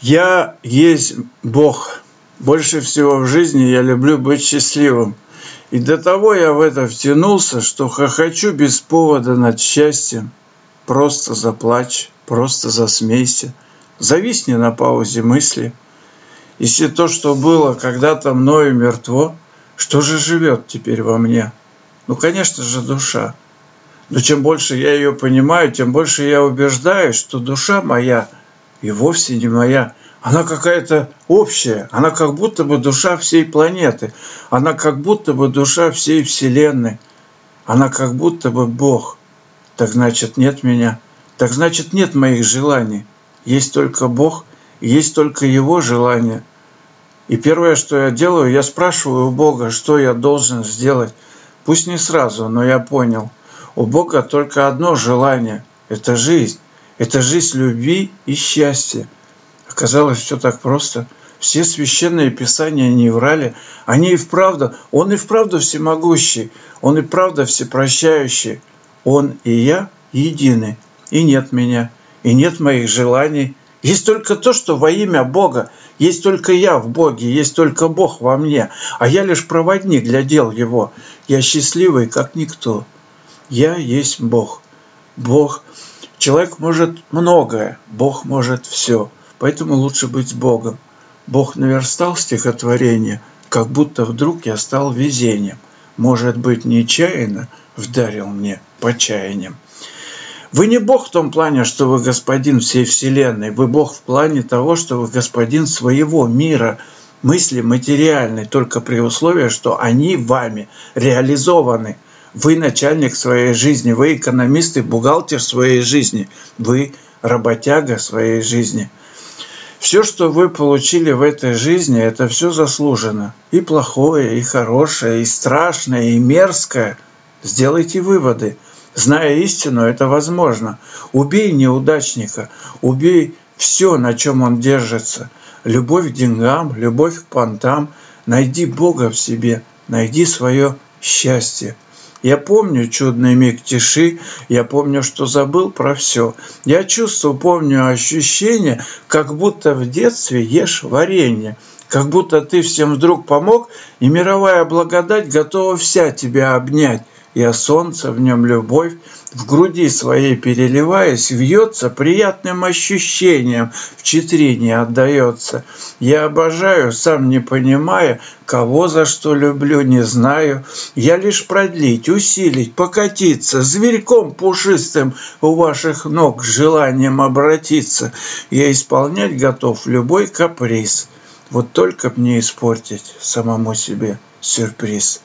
Я есть Бог. Больше всего в жизни я люблю быть счастливым. И до того я в это втянулся, что хохочу без повода над счастьем. Просто заплачь, просто засмейся. Зависни на паузе мысли. Если то, что было когда-то мною мертво, что же живет теперь во мне? Ну, конечно же, душа. Но чем больше я ее понимаю, тем больше я убеждаюсь, что душа моя и вовсе не моя. Она какая-то общая, она как будто бы душа всей планеты, она как будто бы душа всей Вселенной, она как будто бы Бог. Так значит, нет меня, так значит, нет моих желаний. Есть только Бог, есть только Его желания. И первое, что я делаю, я спрашиваю у Бога, что я должен сделать. Пусть не сразу, но я понял. У Бога только одно желание – это жизнь. Это жизнь любви и счастья. Оказалось, все так просто. Все священные писания не врали. Они и вправду, Он и вправду всемогущий. Он и правда всепрощающий. Он и я едины. И нет меня. И нет моих желаний. Есть только то, что во имя Бога. Есть только я в Боге. Есть только Бог во мне. А я лишь проводник для дел Его. Я счастливый, как никто. Я есть Бог. Бог Человек может многое, Бог может все. Поэтому лучше быть с Богом. Бог наверстал стихотворение, как будто вдруг я стал везением. Может быть, нечаянно вдарил мне почаянием. Вы не Бог в том плане, что вы господин всей Вселенной. Вы Бог в плане того, что вы господин своего мира, мысли материальной, только при условии, что они вами реализованы – вы начальник своей жизни, вы экономист и бухгалтер своей жизни, вы работяга своей жизни. Все, что вы получили в этой жизни, это все заслужено. И плохое, и хорошее, и страшное, и мерзкое. Сделайте выводы. Зная истину, это возможно. Убей неудачника, убей все, на чем он держится. Любовь к деньгам, любовь к понтам. Найди Бога в себе, найди свое счастье. Я помню чудный миг тиши, я помню, что забыл про все. Я чувствую, помню ощущение, как будто в детстве ешь варенье, как будто ты всем вдруг помог, и мировая благодать готова вся тебя обнять. Я солнце, в нем любовь, в груди своей переливаясь, вьется приятным ощущением, в читрине отдается. Я обожаю, сам не понимая, кого за что люблю, не знаю. Я лишь продлить, усилить, покатиться, зверьком пушистым у ваших ног желанием обратиться. Я исполнять готов любой каприз. Вот только мне испортить самому себе сюрприз.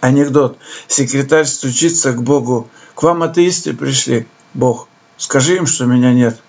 Анекдот. Секретарь стучится к Богу. К вам атеисты пришли. Бог. Скажи им, что меня нет.